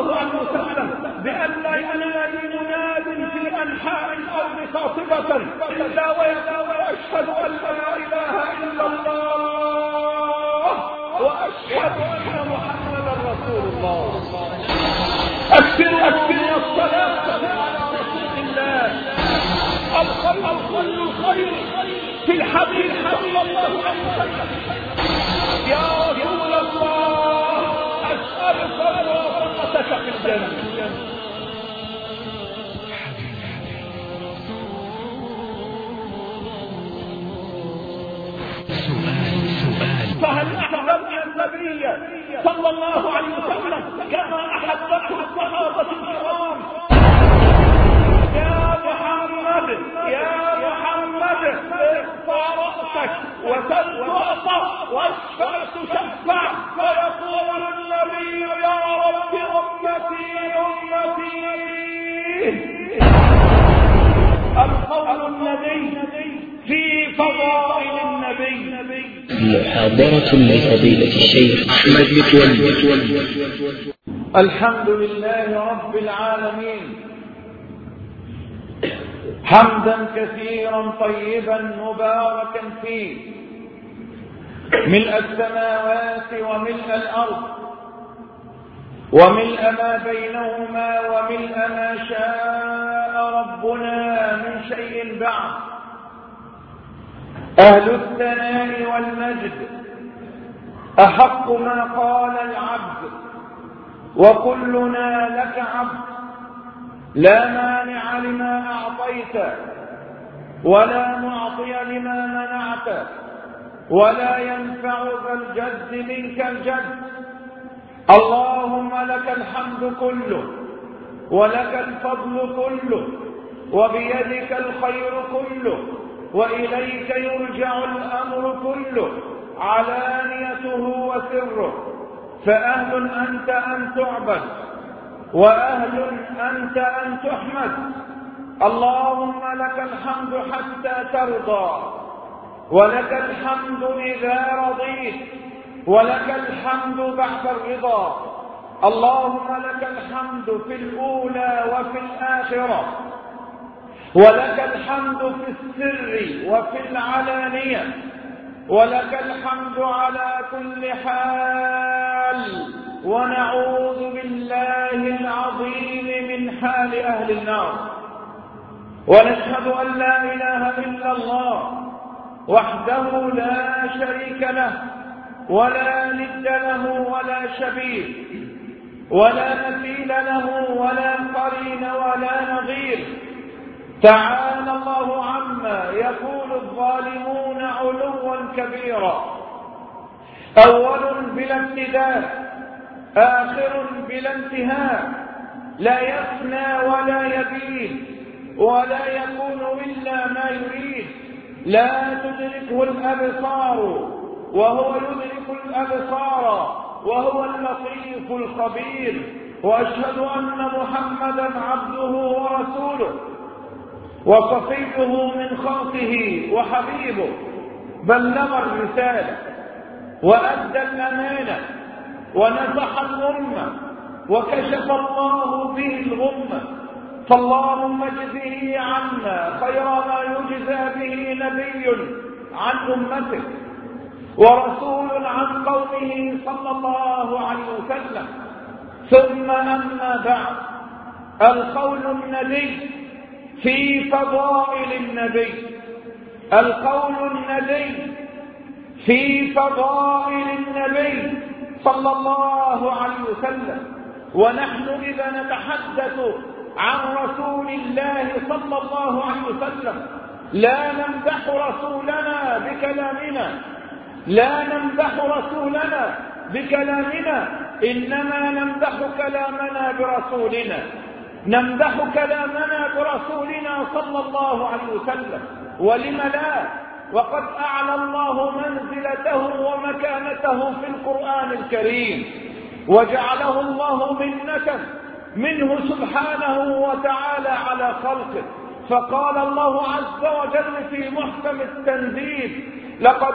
الله عليه وسلم بأن لا ينادي مناد في أنحاء الأرض خاطبة إلا ويشهد أن لا إله إلا الله وأشهد أن محمدا رسول الله. أكثروا أكثروا الصلاة على رسول الله. الخير الخير الخير في الحبيب صلى الله عليه وسلم. يا الجنة فهل أحببنا النبي صلى الله عليه وسلم كما أحبته الصحابة الكرام؟ يا محمد يا محمد ارفع رأسك وسل واشفع تشفع ويقول النبي يا رب أمتي أمتي القول الذي في فضائل النبي. محاضرة لفضيلة الشيخ أحمد متولي الحمد لله رب العالمين. حمدا كثيرا طيبا مباركا فيه. ملء السماوات وملء الأرض. وملء ما بينهما وملء ما شاء ربنا من شيء بعد. أهل الثناء والمجد. أحق ما قال العبد. وكلنا لك عبد. لا مانع لما أعطيت ولا معطي لما منعت ولا ينفع ذا الجد منك الجد. اللهم لك الحمد كله ولك الفضل كله وبيدك الخير كله وإليك يرجع الأمر كله علانيته وسره فأهل أنت أن تعبد وأهل أنت أن تحمد اللهم لك الحمد حتى ترضى ولك الحمد إذا رضيت ولك الحمد بعد الرضا. اللهم لك الحمد في الأولى وفي الآخرة. ولك الحمد في السر وفي العلانية. ولك الحمد على كل حال. ونعوذ بالله العظيم من حال أهل النار. ونشهد أن لا إله إلا الله وحده لا شريك له. ولا ند له ولا شبيه ولا مثيل له ولا قرين ولا نظير تعالى الله عما يقول الظالمون علوا كبيرا. أول بلا ابتداء آخر بلا انتهاء. لا يفنى ولا يبيد ولا يكون إلا ما يريد. لا تدركه الأبصار. وهو يدرك الأبصار وهو اللطيف الخبير وأشهد أن محمدا عبده ورسوله وصفيه من خلقه وحبيبه بلغ الرسالة وأدى الأمانة ونصح الأمة وكشف الله به الغمة. فاللهم اجزه عنا خير ما يجزى به نبي عن أمته. ورسول عن قومه صلى الله عليه وسلم. ثم أما بعد القول النبي في فضائل النبي. القول النبي في فضائل النبي صلى الله عليه وسلم. ونحن إذا نتحدث عن رسول الله صلى الله عليه وسلم لا نمدح رسولنا بكلامنا. لا نمدح رسولنا بكلامنا إنما نمدح كلامنا برسولنا. نمدح كلامنا برسولنا صلى الله عليه وسلم. ولم لا؟ وقد أعلى الله منزلته ومكانته في القرآن الكريم. وجعله الله منة منه سبحانه وتعالى على خلقه. فقال الله عز وجل في محكم التنزيل لقد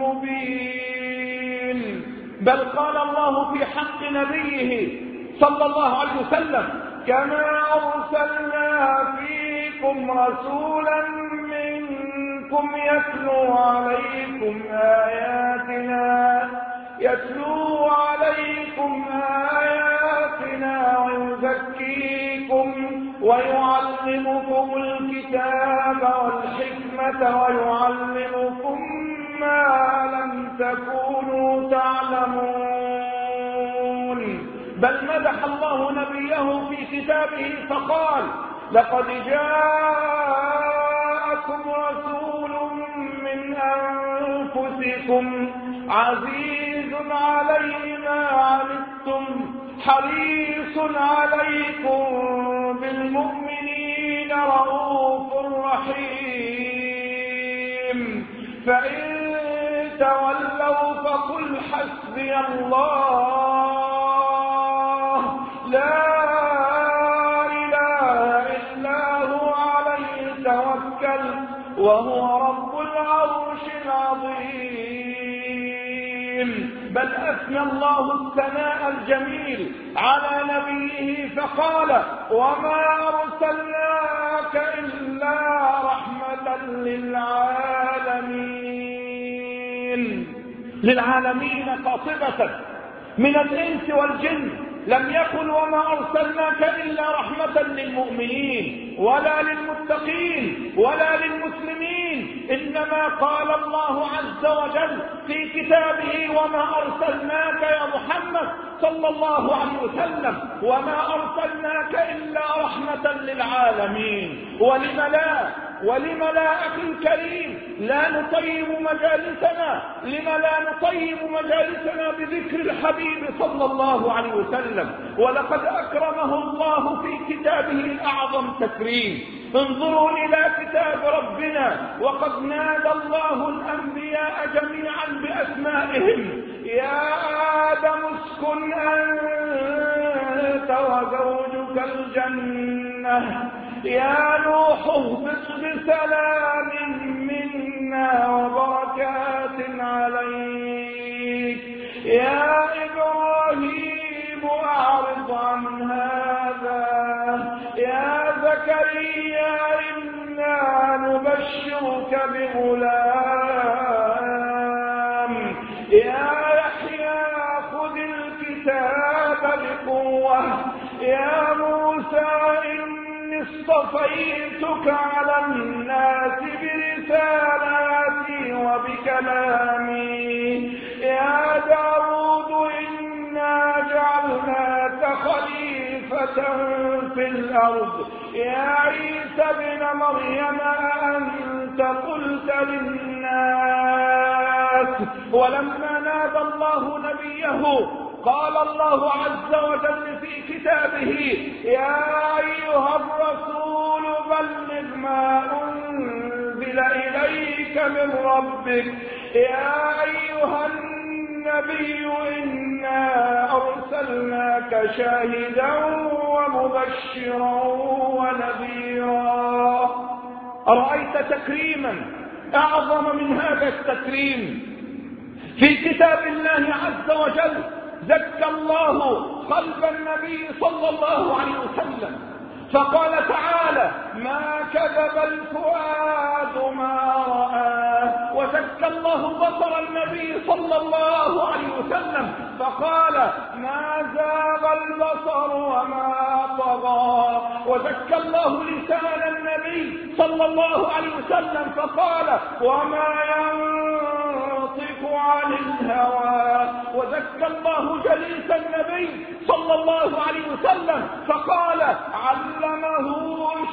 مبين بل قال الله في حق نبيه صلى الله عليه وسلم كما أرسلنا فيكم رسولا منكم يتلو عليكم آياتنا يتلو عليكم آياتنا ويزكيكم ويعلمكم الكتاب والحكمة ويعلمكم ما لم تكونوا تعلمون. بل مدح الله نبيه في كتابه فقال لقد جاءكم رسول من أنفسكم عزيز عليه ما عنتم حريص عليكم بالمؤمنين رؤوف رحيم. فإن تولوا فقل حسبي الله. لا إله إلا هو عليه توكل وهو رب العرش العظيم. بل أثنى الله الثناء الجميل على نبيه فقال وما أرسلناك إلا رحمة للعالمين. للعالمين قاطبة من الإنس والجن لم يقل وما أرسلناك إلا رحمة للمؤمنين ولا للمتقين ولا للمسلمين. إنما قال الله عز وجل في كتابه وما أرسلناك يا محمد صلى الله عليه وسلم وما أرسلناك إلا رحمة للعالمين. ولم لا ولم لا أخي الكريم لا نطيب مجالسنا. لم لا نطيب مجالسنا بذكر الحبيب صلى الله عليه وسلم؟ ولقد أكرمه الله في كتابه الأعظم تكريم. انظروا إلى كتاب ربنا. وقد نادى الله الأنبياء جميعا بأسمائهم. يا آدم اسكن أنت وزوجك الجنة. يا نوح اهبط بسلام منا وبركات عليك. يا إبراهيم أعرض عن هذا. يا زكريا إنا نبشرك بغلام. يا يحيى خذ الكتاب بقوة. يا موسى اصطفيتك على الناس برسالاتي وبكلامي. يا داود إنا جعلناك خليفة في الأرض. يا عيسى ابن مريم أنت قلت للناس؟ ولما نادى الله نبيه قال الله عز وجل في كتابه يا أيها الرسول بلغ ما أنزل إليك من ربك يا أيها النبي إنا أرسلناك شاهدا ومبشرا ونذيرا. أرأيت تكريما؟ أعظم من هذا التكريم. في كتاب الله عز وجل زكى الله قلب النبي صلى الله عليه وسلم. فقال تعالى ما كذب الفؤاد ما رآه وزكى الله بصر النبي صلى الله عليه وسلم. فقال ما زاغ البصر وما طغى وزكى الله لسان النبي صلى الله عليه وسلم. فقال وما ينطق عن الهوى. وزكى الله جليس النبي صلى الله عليه وسلم فقال علمه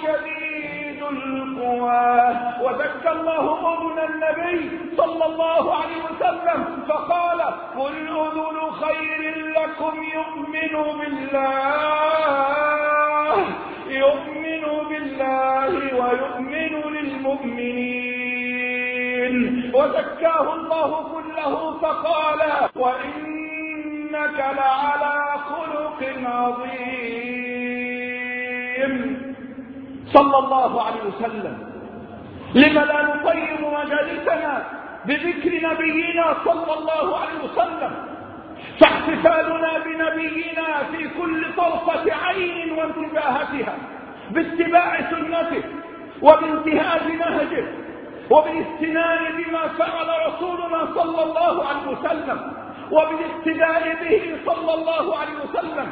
شديد القوى. وزكى الله أذن النبي صلى الله عليه وسلم فقال قل أذن خير لكم يؤمن بالله يؤمن بالله ويؤمن للمؤمنين. وزكاه الله كله فقال وإنك لعلى خلق عظيم. صلى الله عليه وسلم. لم لا نطيب مجالسنا بذكر نبينا صلى الله عليه وسلم فاحتفالنا بنبينا في كل طرفة عين وانتباهتها باتباع سنته وبانتهاج نهجه وبالاستنان بما فعل رسولنا صلى الله عليه وسلم وبالاقتداء به صلى الله عليه وسلم.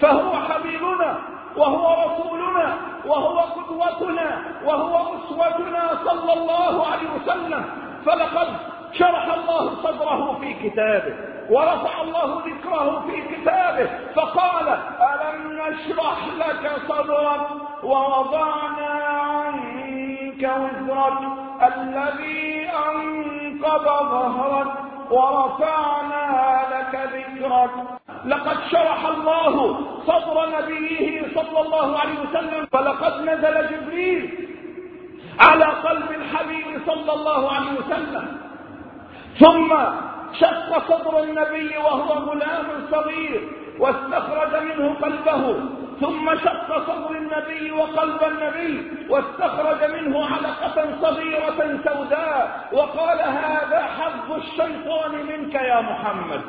فهو حبيبنا وهو رسولنا وهو قدوتنا وهو أسوتنا صلى الله عليه وسلم. فلقد شرح الله صدره في كتابه ورفع الله ذكره في كتابه. فقال ألم نشرح لك صدرك؟ ووضعنا عنك وزرك. الذي أنقض ظهرك ورفعنا لك ذكرك. لقد شرح الله صدر نبيه صلى الله عليه وسلم فلقد نزل جبريل على قلب الحبيب صلى الله عليه وسلم. ثم شق صدر النبي وهو غلام صغير واستخرج منه قلبه. ثم شق صدر النبي وقلب النبي واستخرج منه علقة صغيرة سوداء وقال هذا حظ الشيطان منك يا محمد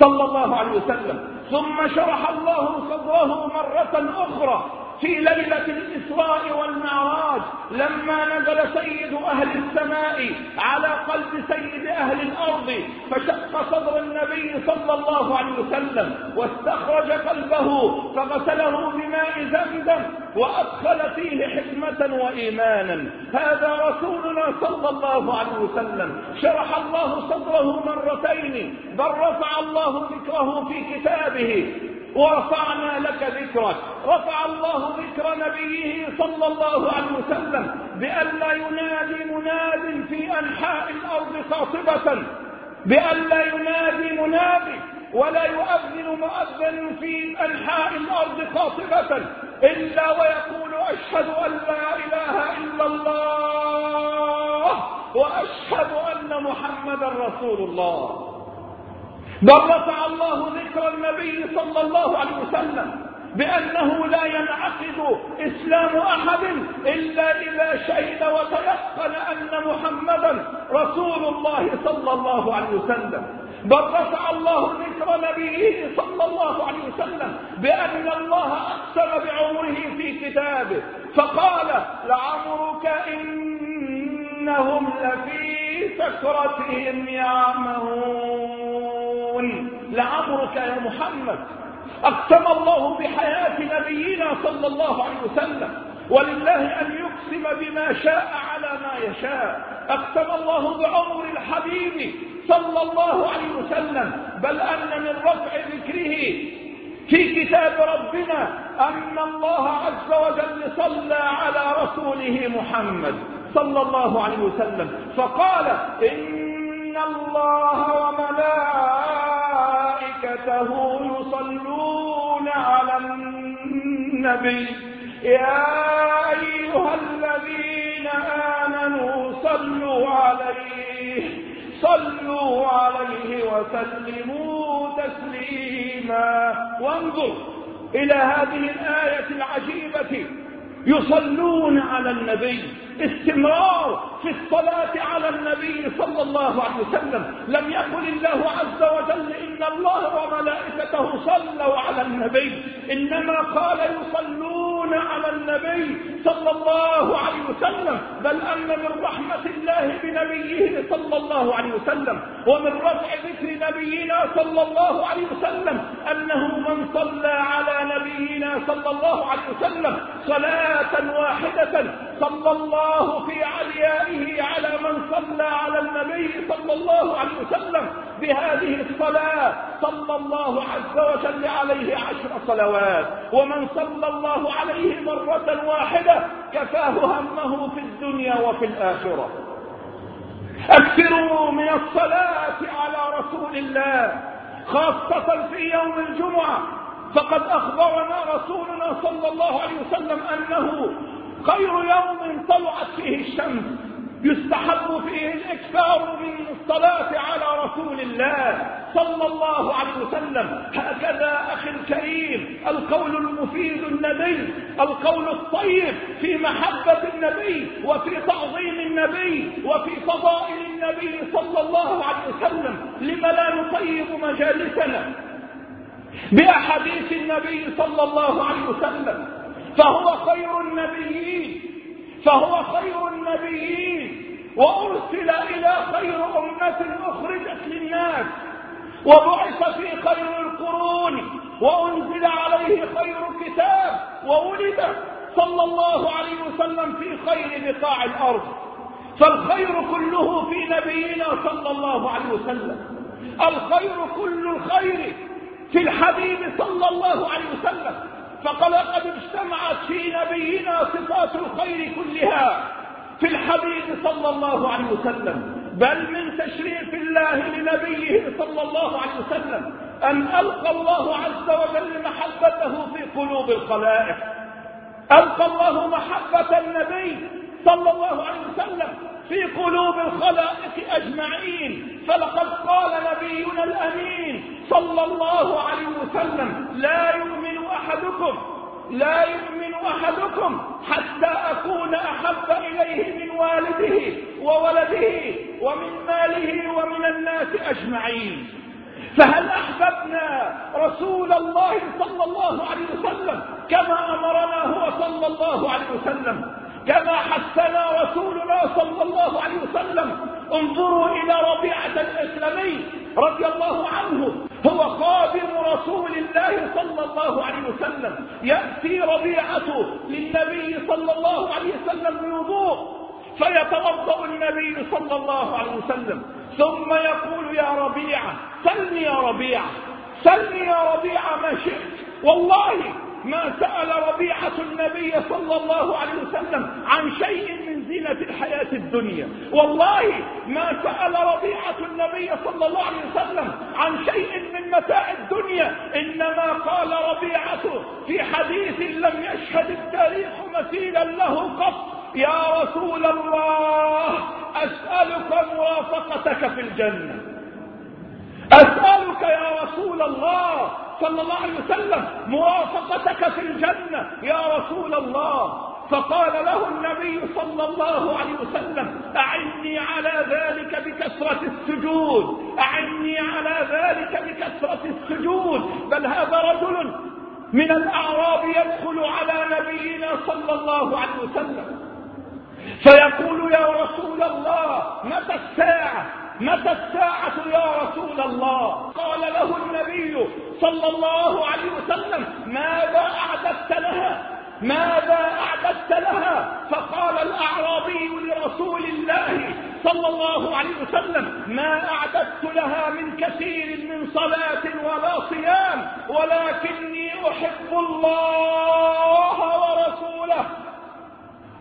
صلى الله عليه وسلم. ثم شرح الله صدره مرة أخرى. في ليلة الإسراء والمعراج لما نزل سيد أهل السماء على قلب سيد أهل الأرض فشق صدر النبي صلى الله عليه وسلم واستخرج قلبه فغسله بماء زمزم وأدخل فيه حكمة وإيمانا. هذا رسولنا صلى الله عليه وسلم. شرح الله صدره مرتين بل رفع الله ذكره في كتابه. ورفعنا لك ذكرك. رفع الله ذكر نبيه صلى الله عليه وسلم بأن لا ينادي مناد في أنحاء الأرض خاطبة. بأن لا ينادي منادي ولا يؤذن مؤذن في أنحاء الأرض خاطبة. إلا ويقول أشهد أن لا إله إلا الله وأشهد أن محمدا رسول الله. بل رفع الله ذكر النبي صلى الله عليه وسلم بأنه لا ينعقد إسلام أحد إلا إذا شهد وتيقن أن محمدا رسول الله صلى الله عليه وسلم. بل رفع الله ذكر نبيه صلى الله عليه وسلم بأن الله أقسم بعمره في كتابه فقال لعمرك إنهم لفي سكرتهم يعمهون. لعمرك يا محمد أقسم الله بحياة نبينا صلى الله عليه وسلم ولله أن يقسم بما شاء على ما يشاء. أقسم الله بعمر الحبيب صلى الله عليه وسلم بل أن من رفع ذكره في كتاب ربنا أن الله عز وجل صلى على رسوله محمد صلى الله عليه وسلم. فقال إن الله وملائكته يصلون على النبي. يا أيها الذين آمنوا صلوا عليه صلوا عليه وسلموا تسليما. وانظر إلى هذه الآية العجيبة. يصلون على النبي استمرار في الصلاة على النبي صلى الله عليه وسلم. لم يقل الله عز وجل إن الله وملائكته صلوا على النبي إنما قال يصلون يصلون على النبي صلى الله عليه وسلم بل أن من رحمة الله بنبيه صلى الله عليه وسلم ومن رفع ذكر نبينا صلى الله عليه وسلم أنه من صلى على نبينا صلى الله عليه وسلم صلاة واحدة صلى الله في عليائه على من صلى على النبي صلى الله عليه وسلم بهذه الصلاة صلى الله عز وجل عليه عشر صلوات ومن صلى الله عليه مرة واحدة كفاه همه في الدنيا وفي الآخرة. أكثروا من الصلاة على رسول الله خاصة في يوم الجمعة. فقد أخبرنا رسولنا صلى الله عليه وسلم أنه خير يوم طلعت فيه الشمس. يستحب فيه الإكثار من الصلاة على رسول الله صلى الله عليه وسلم. هكذا أخي الكريم القول المفيد النبي القول الطيب في محبة النبي وفي تعظيم النبي وفي فضائل النبي صلى الله عليه وسلم. لم لا نطيب مجالسنا بأحاديث النبي صلى الله عليه وسلم؟ فهو خير النبيين. فهو خير النبيين وأرسل إلى خير أمة أخرجت للناس وبعث في خير القرون وأنزل عليه خير كتاب وولد صلى الله عليه وسلم في خير بقاع الأرض. فالخير كله في نبينا صلى الله عليه وسلم. الخير كل الخير في الحبيب صلى الله عليه وسلم. فقد قد اجتمعت في نبينا صفات الخير كلها في الحبيب صلى الله عليه وسلم. بل من تشريف الله لنبيه صلى الله عليه وسلم أن ألقى الله عز وجل محبته في قلوب الخلائق. ألقى الله محبة النبي صلى الله عليه وسلم في قلوب الخلائق أجمعين. فلقد قال نبينا الأمين صلى الله عليه وسلم لا يؤمن أحدكم لا يؤمن أحدكم حتى أكون أحب إليه من والده وولده ومن ماله ومن الناس أجمعين. فهل أحببنا رسول الله صلى الله عليه وسلم كما أمرنا هو صلى الله عليه وسلم؟ كما حثنا رسولنا صلى الله عليه وسلم انظروا إلى ربيعة الإسلامي رضي الله عنه. هو خادم رسول الله صلى الله عليه وسلم. يأتي ربيعة للنبي صلى الله عليه وسلم بوضوء فيتوضأ النبي صلى الله عليه وسلم. ثم يقول يا ربيعة سلني يا ربيعة سلني يا ربيعة ما شئت. والله ما سأل ربيعة النبي صلى الله عليه وسلم عن شيء من زينة الحياة الدنيا. والله ما سأل ربيعة النبي صلى الله عليه وسلم عن شيء من متاع الدنيا. إنما قال ربيعة في حديث لم يشهد التاريخ مثيلا له قط يا رسول الله أسألك مرافقتك في الجنة. أسألك يا رسول الله صلى الله عليه وسلم مرافقتك في الجنة يا رسول الله. فقال له النبي صلى الله عليه وسلم أعني على ذلك بكثرة السجود أعني على ذلك بكثرة السجود. بل هذا رجل من الأعراب يدخل على نبينا صلى الله عليه وسلم. فيقول يا رسول الله متى الساعة؟ متى الساعة يا رسول الله. قال له النبي صلى الله عليه وسلم ماذا أعددت لها؟ ماذا أعددت لها؟ فقال الأعرابي لرسول الله صلى الله عليه وسلم ما أعددت لها من كثير من صلاة ولا صيام ولكني أحب الله ورسوله.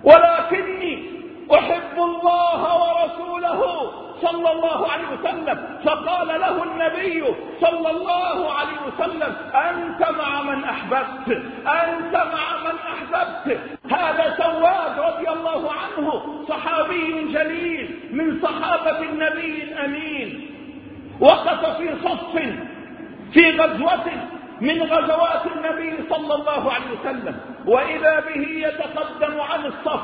ولكني أحب الله ورسوله. صلى الله عليه وسلم. فقال له النبي صلى الله عليه وسلم أنت مع من أحببت؟ أنت مع من أحببت؟ هذا سواد رضي الله عنه صحابي جليل من صحابة النبي الأمين. وقف في صف في غزوة من غزوات النبي صلى الله عليه وسلم. وإذا به يتقدم عن الصف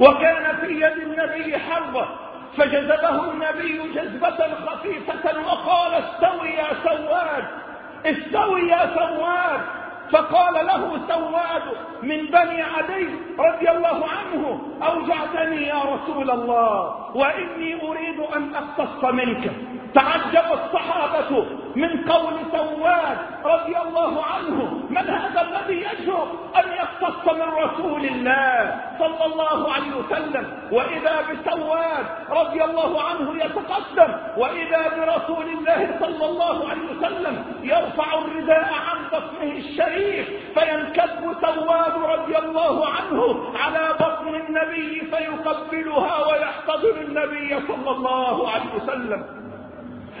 وكان في يد النبي حربة فجذبه النبي جذبة خفيفة وقال استوي يا سواد استوي يا سواد. فقال له سواد من بني عدي رضي الله عنه أوجعتني يا رسول الله وإني أريد أن أقتص منك. تعجب الصحابة من قول سواد رضي الله عنه من هذا الذي يجرؤ أن يقتص من رسول الله صلى الله عليه وسلم؟ وإذا بسواد رضي الله عنه يتقدم وإذا برسول الله صلى الله عليه وسلم يرفع الرداء عن بطنه الشريف فينكب سواد رضي الله عنه على بطن النبي فيقبلها ويحتضن النبي صلى الله عليه وسلم.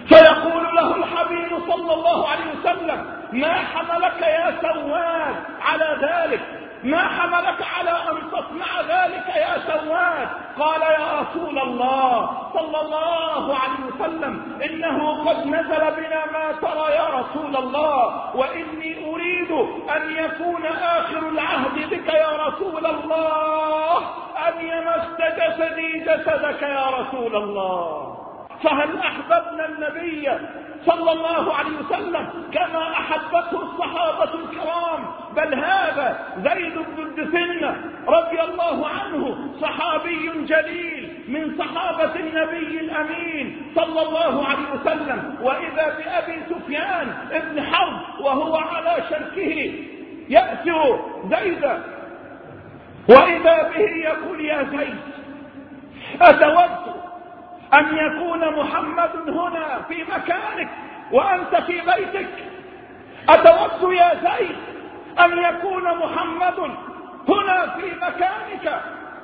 فيقول له الحبيب صلى الله عليه وسلم ما حملك يا سواد على ذلك؟ ما حملك على أن تصنع ذلك يا سواد؟ قال يا رسول الله صلى الله عليه وسلم إنه قد نزل بنا ما ترى يا رسول الله وإني أريد أن يكون آخر العهد بك يا رسول الله أن يمس جسدي جسدك يا رسول الله. فهل أحببنا النبي صلى الله عليه وسلم كما أحبته الصحابة الكرام؟ بل هذا زيد بن الدسنة رضي الله عنه صحابي جليل من صحابة النبي الأمين صلى الله عليه وسلم. وإذا بأبي سفيان ابن حرب وهو على شركه يأسر زيدا وإذا به يقول يا زيد أتود أن يكون محمد هنا في مكانك وأنت في بيتك. أتود يا زيد أن يكون محمد هنا في مكانك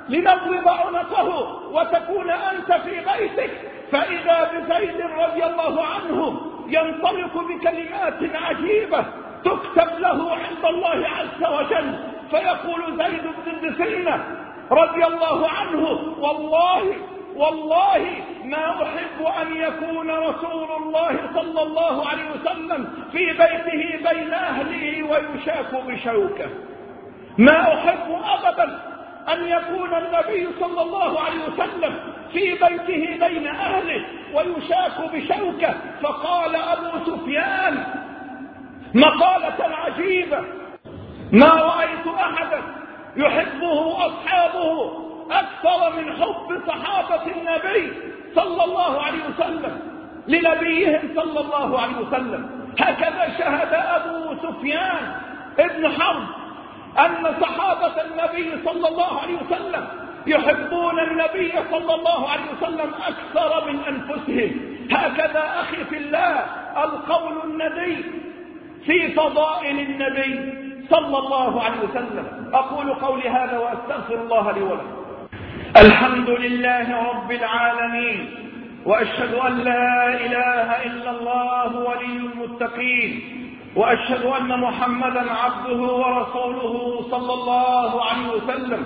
لنضرب عنقه وتكون أنت في بيتك. فإذا بزيد رضي الله عنه ينطلق بكلمات عجيبة تكتب له عند الله عز وجل. فيقول زيد بن الدسينة رضي الله عنه والله والله ما أحب أن يكون رسول الله صلى الله عليه وسلم في بيته بين أهله ويشاك بشوكة. ما أحب أبدا أن يكون النبي صلى الله عليه وسلم في بيته بين أهله ويشاك بشوكة. فقال أبو سفيان مقالة عجيبة. ما رأيت أحدا يحبه أصحابه أكثر من حب صحابة النبي صلى الله عليه وسلم لنبيهم صلى الله عليه وسلم. هكذا شهد أبو سفيان ابن حرب أن صحابة النبي صلى الله عليه وسلم يحبون النبي صلى الله عليه وسلم أكثر من أنفسهم. هكذا أخي في الله القول الندي في فضائل النبي صلى الله عليه وسلم. أقول قولي هذا وأستغفر الله لي ولكم. الحمد لله رب العالمين وأشهد أن لا إله إلا الله ولي المتقين وأشهد أن محمدا عبده ورسوله صلى الله عليه وسلم.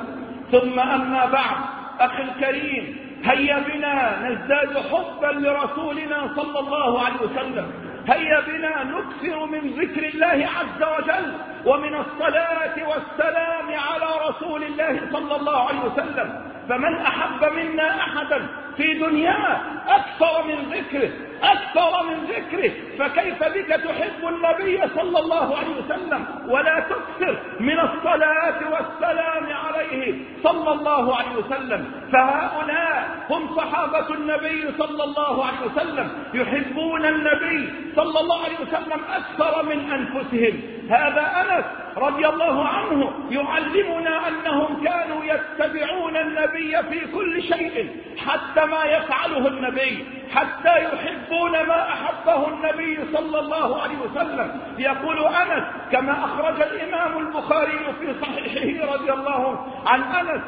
ثم أما بعد أخي الكريم هيا بنا نزداد حبا لرسولنا صلى الله عليه وسلم. هيا بنا نكثر من ذكر الله عز وجل. ومن الصلاة والسلام على رسول الله صلى الله عليه وسلم. فمن أحب منا أحدا في دنياه أكثر من ذكره أكثر من ذكره. فكيف بك تحب النبي صلى الله عليه وسلم؟ ولا تكثر من الصلاة والسلام عليه صلى الله عليه وسلم. فهؤلاء هم صحابة النبي صلى الله عليه وسلم. يحبون النبي صلى الله عليه وسلم أكثر من أنفسهم. هذا أنس رضي الله عنه يعلمنا أنهم كانوا يتبعون النبي في كل شيء حتى ما يفعله النبي حتى يحبون ما أحبه النبي صلى الله عليه وسلم. يقول أنس كما أخرج الإمام البخاري في صحيحه رضي الله عن أنس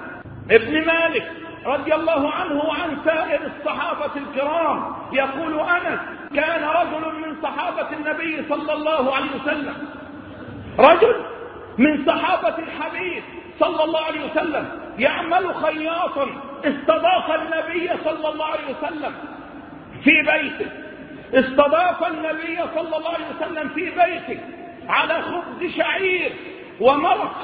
ابن مالك رضي الله عنه وعن سائر الصحابة الكرام. يقول أنس كان رجل من صحابة النبي صلى الله عليه وسلم. رجل من صحابة الحبيب صلى الله عليه وسلم يعمل خياطا استضاف النبي صلى الله عليه وسلم في بيته. استضاف النبي صلى الله عليه وسلم في بيته على خبز شعير ومرق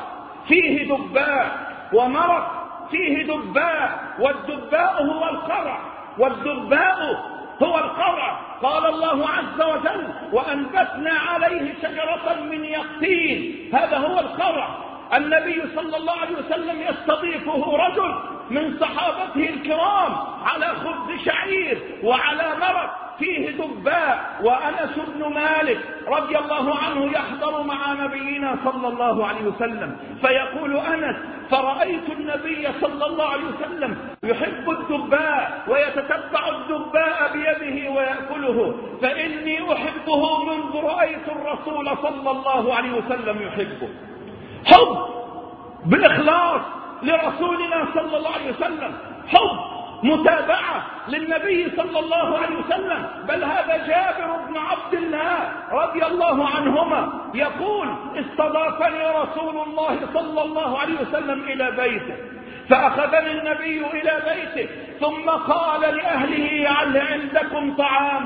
فيه دباء ومرق فيه دباء والدباء هو القرع والدباء هو القرع قال الله عز وجل وأنبتنا عليه شجرة من يقطين. هذا هو القرع النبي صلى الله عليه وسلم يستضيفه رجل من صحابته الكرام على خبز شعير وعلى مرق. فيه دباء وأنس بن مالك رضي الله عنه يحضر مع نبينا صلى الله عليه وسلم. فيقول أنس فرأيت النبي صلى الله عليه وسلم يحب الدباء ويتتبع الدباء بيده ويأكله. فإني أحبه منذ رأيت الرسول صلى الله عليه وسلم يحبه. حب بالإخلاص لرسولنا صلى الله عليه وسلم. حب متابعة للنبي صلى الله عليه وسلم. بل هذا جابر بن عبد الله رضي الله عنهما يقول استضافني رسول الله صلى الله عليه وسلم إلى بيته فأخذني النبي إلى بيته ثم قال لأهله هل عندكم طعام؟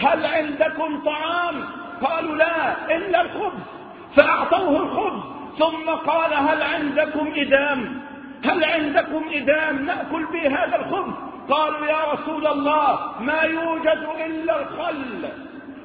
هل عندكم طعام؟ قالوا لا إلا الخبز. فأعطوه الخبز ثم قال هل عندكم إدام؟ هل عندكم إدام نأكل به هذا الخبز؟ قالوا يا رسول الله ما يوجد إلا الخل.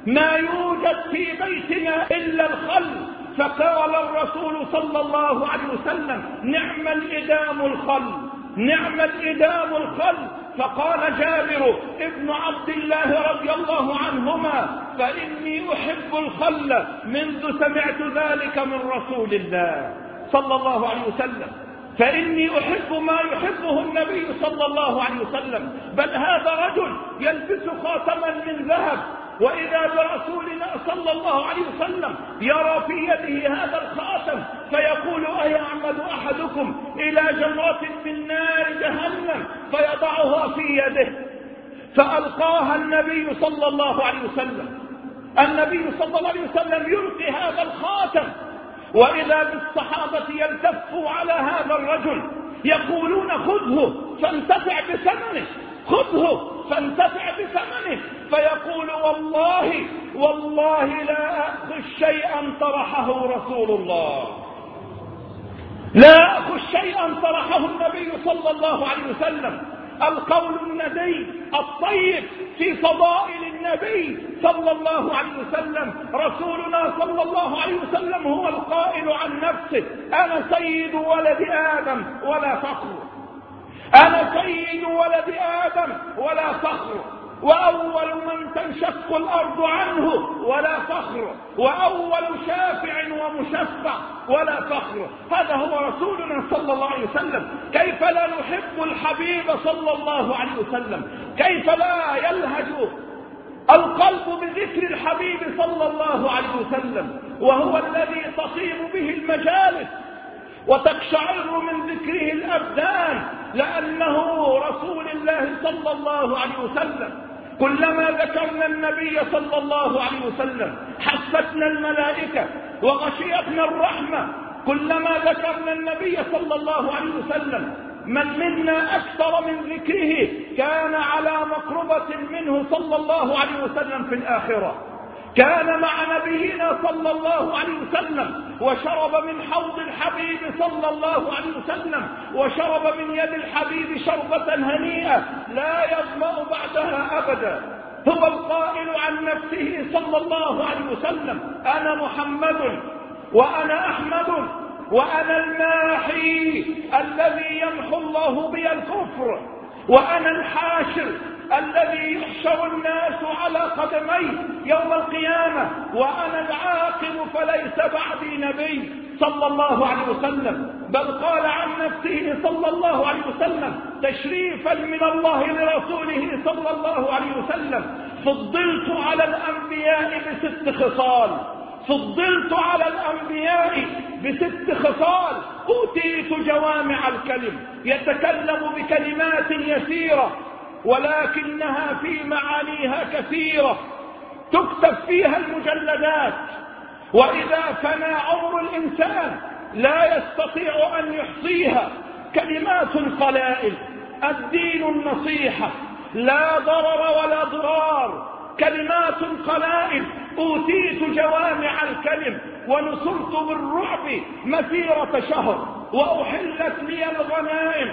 ما يوجد في بيتنا إلا الخل. فقال الرسول صلى الله عليه وسلم نعم الإدام الخل. نعم الإدام الخل. فقال جابر ابن عبد الله رضي الله عنهما فإني أحب الخل منذ سمعت ذلك من رسول الله صلى الله عليه وسلم. فإني أحب ما يحبه النبي صلى الله عليه وسلم. بل هذا رجل يلبس خاتما من ذهب وإذا برسولنا صلى الله عليه وسلم يرى في يده هذا الخاتم فيقول أيعمد أحدكم إلى جمرة من نار جهنم فيضعها في يده. فألقاها النبي صلى الله عليه وسلم. النبي صلى الله عليه وسلم يلقي هذا الخاتم وإذا بالصحابة يلتفوا على هذا الرجل يقولون خذه فانتفع بثمنه خذه فانتفع بثمنه فيقول والله والله لا أخذ شيئا طرحه رسول الله. لا أخذ شيئا طرحه النبي صلى الله عليه وسلم. القول الندي الطيب في فضائل النبي صلى الله عليه وسلم. رسولنا صلى الله عليه وسلم هو القائل عن نفسه. أنا سيد ولد آدم ولا فخر. أنا سيد ولد آدم ولا فخر. وأول من تنشق الأرض عنه ولا فخر وأول شافع ومشفع ولا فخر. هذا هو رسولنا صلى الله عليه وسلم. كيف لا نحب الحبيب صلى الله عليه وسلم؟ كيف لا يلهج القلب بذكر الحبيب صلى الله عليه وسلم؟ وهو الذي تصيب به المجالس وتقشعر من ذكره الأبدان لأنه رسول الله صلى الله عليه وسلم. كلما ذكرنا النبي صلى الله عليه وسلم حفتنا الملائكة وغشيتنا الرحمة كلما ذكرنا النبي صلى الله عليه وسلم من منا أكثر من ذكره كان على مقربة منه صلى الله عليه وسلم في الآخرة. كان مع نبينا صلى الله عليه وسلم وشرب من حوض الحبيب صلى الله عليه وسلم وشرب من يد الحبيب شربة هنيئة لا يظمأ بعدها أبدا. هو القائل عن نفسه صلى الله عليه وسلم أنا محمد وأنا أحمد وأنا الماحي الذي يمحو الله بي الكفر وأنا الحاشر الذي يحشر الناس على قدمي يوم القيامة وأنا العاقل فليس بعدي نبي صلى الله عليه وسلم. بل قال عن نفسه صلى الله عليه وسلم تشريفا من الله لرسوله صلى الله عليه وسلم. فضلت على الأنبياء بست خصال. فضلت على الأنبياء بست خصال. أوتيت جوامع الكلم. يتكلم بكلمات يسيرة. ولكنها في معانيها كثيرة تكتب فيها المجلدات. وإذا فنى عمر الإنسان لا يستطيع أن يحصيها كلمات قلائل الدين النصيحة لا ضرر ولا ضرار كلمات قلائل أوتيت جوامع الكلم ونصرت بالرعب مسيرة شهر وأحلت لي الغنائم.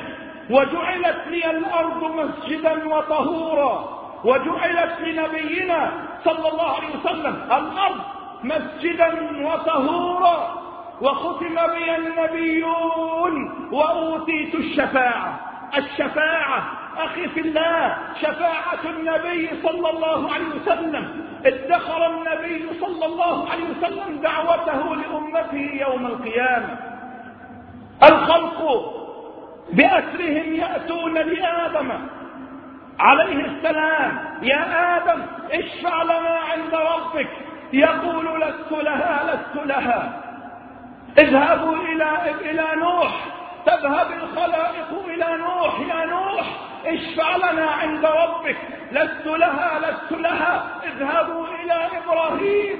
وجعلت لي الأرض مسجدا وطهورا. وجعلت لنبينا صلى الله عليه وسلم الأرض مسجدا وطهورا. وختم بي النبيون وأوتيت الشفاعة. الشفاعة أخي في الله شفاعة النبي صلى الله عليه وسلم. ادخر النبي صلى الله عليه وسلم دعوته لأمته يوم القيامة. الخلق بأسرهم يأتون لآدم. عليه السلام يا آدم اشفع لنا عند ربك. يقول لست لها لست لها. اذهبوا إلى, إلى نوح. تذهب الخلائق إلى نوح. يا نوح اشفع لنا عند ربك. لست لها لست لها. اذهبوا إلى إبراهيم.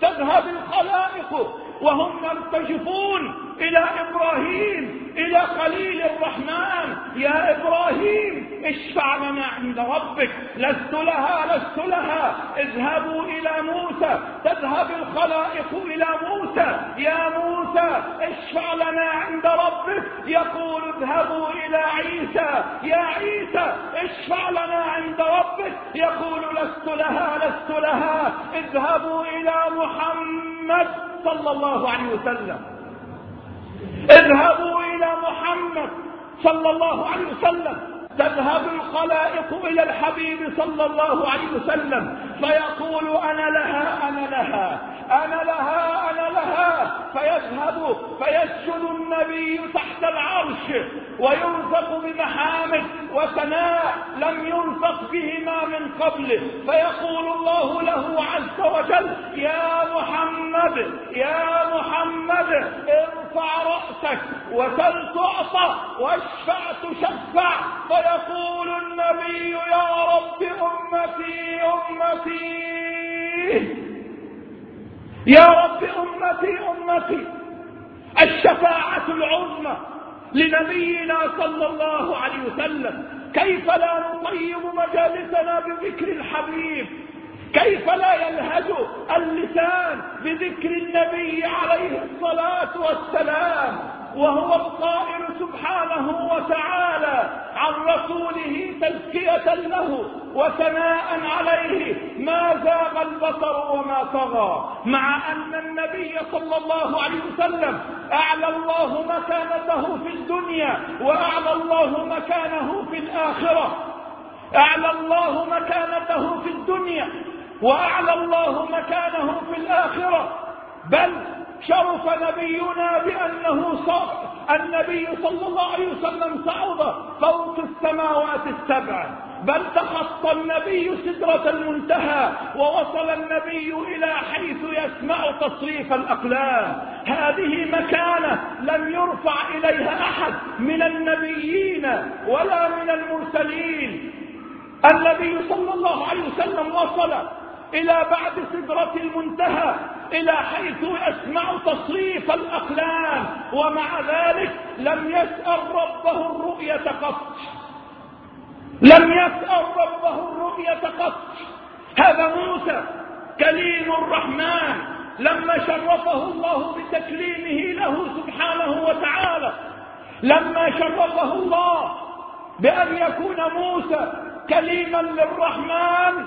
تذهب الخلائق. وهم يرتجفون إلى إبراهيم إلى خليل الرحمن. يا إبراهيم اشفع لنا عند ربك. لست لها لست لها. اذهبوا إلى موسى. تذهب الخلائق إلى موسى. يا موسى اشفع لنا عند ربك. يقول اذهبوا إلى عيسى. يا عيسى اشفع لنا عند ربك. يقول لست لها لست لها. اذهبوا إلى محمد. صلى الله عليه وسلم. اذهبوا إلى محمد صلى الله عليه وسلم. تذهب الخلائق إلى الحبيب صلى الله عليه وسلم. فيقول أنا لها أنا لها أنا لها أنا لها. فيذهب فيسجد النبي تحت العرش وينفق بمحامد وثناء لم ينفق بهما من قبل. فيقول الله له عز وجل يا محمد يا محمد ارفع رأسك وسل تعطى واشفع تشفع. فيقول النبي يا رب أمتي أمتي. يا رب أمتي أمتي. الشفاعة العظمى لنبينا صلى الله عليه وسلم. كيف لا نطيب مجالسنا بذكر الحبيب؟ كيف لا يلهج اللسان بذكر النبي عليه الصلاة والسلام؟ وهو القائل سبحانه وتعالى عن رسوله تزكية له وثناء عليه ما زاغ البصر وما طغى. مع أن النبي صلى الله عليه وسلم أعلى الله مكانته في الدنيا وأعلى الله مكانه في الآخرة. أعلى الله مكانته في الدنيا وأعلى الله مكانه في الآخرة. بل شرف نبينا بأنه صار النبي صلى الله عليه وسلم صعد فوق السماوات السبع. بل تخطى النبي سدرة المنتهى ووصل النبي إلى حيث يسمع تصريف الأقلام. هذه مكانة لم يرفع إليها أحد من النبيين ولا من المرسلين. النبي صلى الله عليه وسلم وصل إلى بعد سدرة المنتهى إلى حيث يسمع تصريف الأقلام ومع ذلك لم يسأل ربه الرؤية قط لم يسأل ربه الرؤية قط هذا موسى كليم الرحمن لما شرفه الله بتكليمه له سبحانه وتعالى لما شرفه الله بأن يكون موسى كليما للرحمن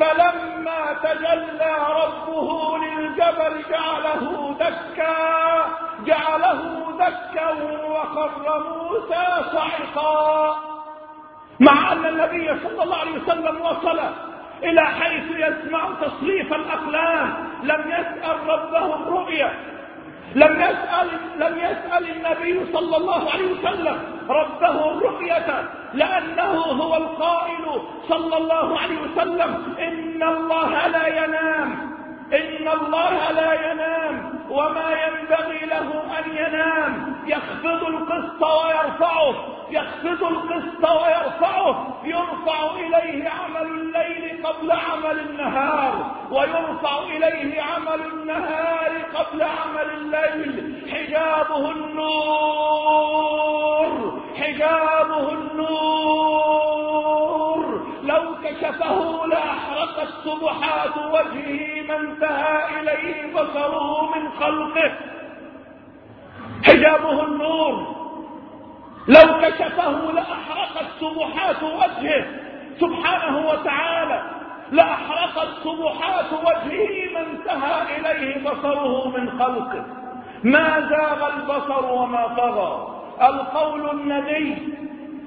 فلما تجلى ربه للجبل جعله دكا جعله دكا وخر موسى صعقا. مع أن النبي صلى الله عليه وسلم وصل إلى حيث يسمع تصريف الأقلام لم يسأل ربه الرؤية لم يسأل, لم يسأل النبي صلى الله عليه وسلم ربه الرؤية لأنه هو القائل صلى الله عليه وسلم إن الله لا ينام إن الله لا ينام وما ينبغي له أن ينام. يخفض القسط ويرفعه يخفض القسط ويرفعه. يرفع إليه عمل الليل قبل عمل النهار ويرفع إليه عمل النهار قبل عمل الليل. حجابه النور حجابه النور. لو كشفه لأحرقت سبحات وجهه ما انتهى إليه بصره من خلقه. حجابه النور. لو كشفه لأحرقت سبحات وجهه سبحانه وتعالى لأحرقت سبحات وجهه ما انتهى إليه بصره من خلقه. ما زاغ البصر وما طغى. القول النبي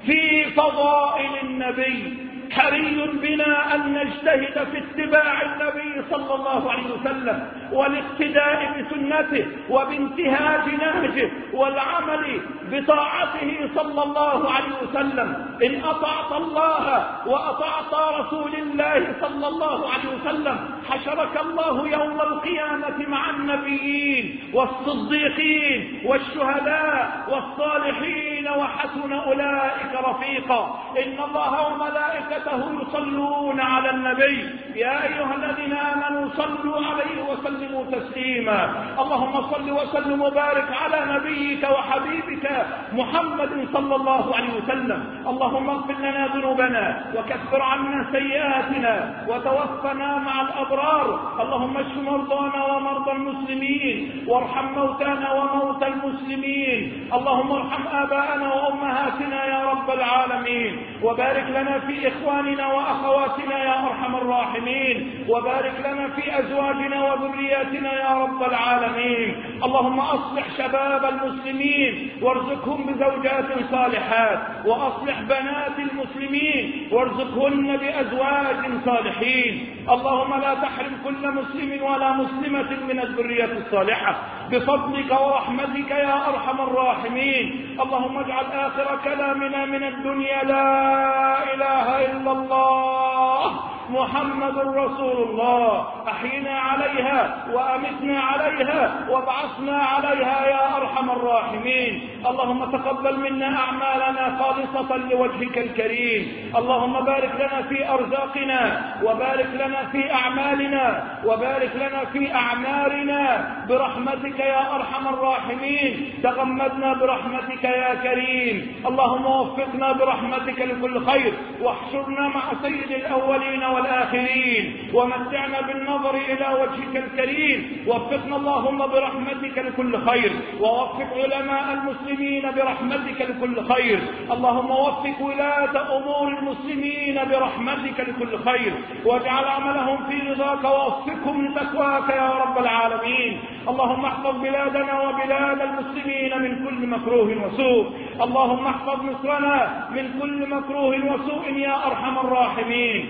في فضائل النبي حري بنا أن نجتهد في اتباع النبي صلى الله عليه وسلم. والاقتداء بسنته وبانتهاج نهجه والعمل بطاعته صلى الله عليه وسلم. إن أطعت الله وأطعت رسول الله صلى الله عليه وسلم حشرك الله يوم القيامة مع النبيين والصديقين والشهداء والصالحين وحسن أولئك رفيقا. إن الله وملائكته يصلون على النبي. يا أيها الذين آمنوا صلوا عليه وسلموا تسليما. اللهم صل وسلم وبارك على نبيك وحبيبك محمد صلى الله عليه وسلم. اللهم اغفر لنا ذنوبنا وكفر عنا سيئاتنا وتوفنا مع الأبرار. اللهم اشف مرضانا ومرضى المسلمين. وارحم موتانا وموتى المسلمين. اللهم ارحم آباءنا وأمهاتنا يا رب العالمين. وبارك لنا في إخواننا وأخواتنا يا أرحم الراحمين. وبارك لنا في أزواجنا وذرياتنا يا رب العالمين. اللهم أصلح شباب المسلمين وارزقهم بزوجات صالحات وأصلح بنات المسلمين وارزقهن بأزواج صالحين. اللهم لا تحرم كل مسلم ولا مسلمة من الذرية الصالحة. بفضلك ورحمتك يا أرحم الراحمين. اللهم اجعل آخر كلامنا من الدنيا. لا إله إلا الله. محمد رسول الله أحينا عليها وأمتنا عليها وابعثنا عليها يا أرحم الراحمين. اللهم تقبل منا أعمالنا خالصة لوجهك الكريم. اللهم بارك لنا في أرزاقنا وبارك لنا في أعمالنا وبارك لنا في أعمارنا. برحمتك يا أرحم الراحمين. تغمدنا برحمتك يا كريم. اللهم وفقنا برحمتك لكل خير. واحشرنا مع سيد الأولين والآخرين ومتعنا بالنظر إلى وجهك الكريم وفقنا اللهم برحمتك لكل خير ووفق علماء المسلمين برحمتك لكل خير اللهم وفق ولاة أمور المسلمين برحمتك لكل خير واجعل عملهم في رضاك ووفقهم لتقواك يا رب العالمين اللهم احفظ بلادنا وبلاد المسلمين من كل مكروه وسوء اللهم احفظ مصرنا من كل مكروه وسوء يا أرحم الراحمين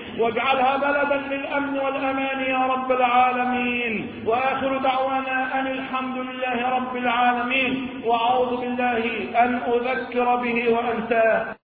واجعلها بلدا للأمن والأمان يا رب العالمين. وآخر دعوانا أن الحمد لله رب العالمين. وأعوذ بالله أن أذكر به وأنساه.